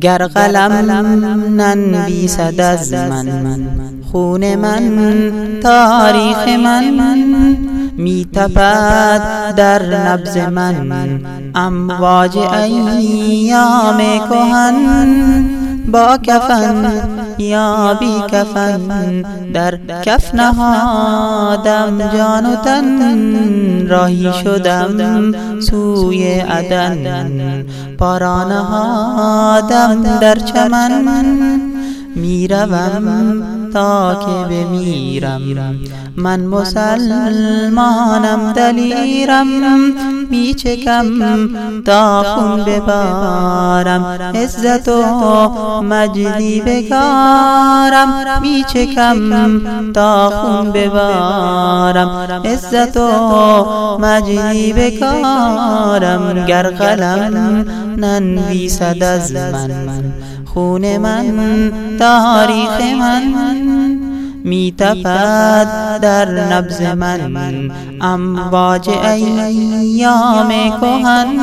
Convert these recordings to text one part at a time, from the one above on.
گر قلم ننویسد از من خون من تاریخ من می تپد در نبز من. امواج ایام کهن با کفن. یا بی کفن در کف نهادم جان و تن راهی شدم سوی عدن. پارا نهادم در چمن می‌روم تا که بمیرم. من مسلمانم دلیرم. میچکم تا خون ببارم. عزت و مجدی بکارم. میچکم تا خون ببارم. عزت و مجدی بکارم. گر قلم ننویسد از من خون من تاریخ من می تپد در نبز من. امواج ایام کهن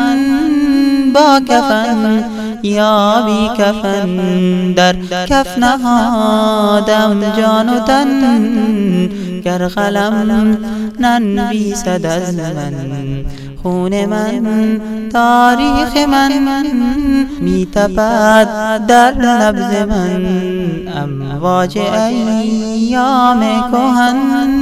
با کفن یا بی کفن. در کف نهادم جان و تن گر قلم ننویسد از من. خون من تاریخ من می تپد در نبز من. امواج ایام کهن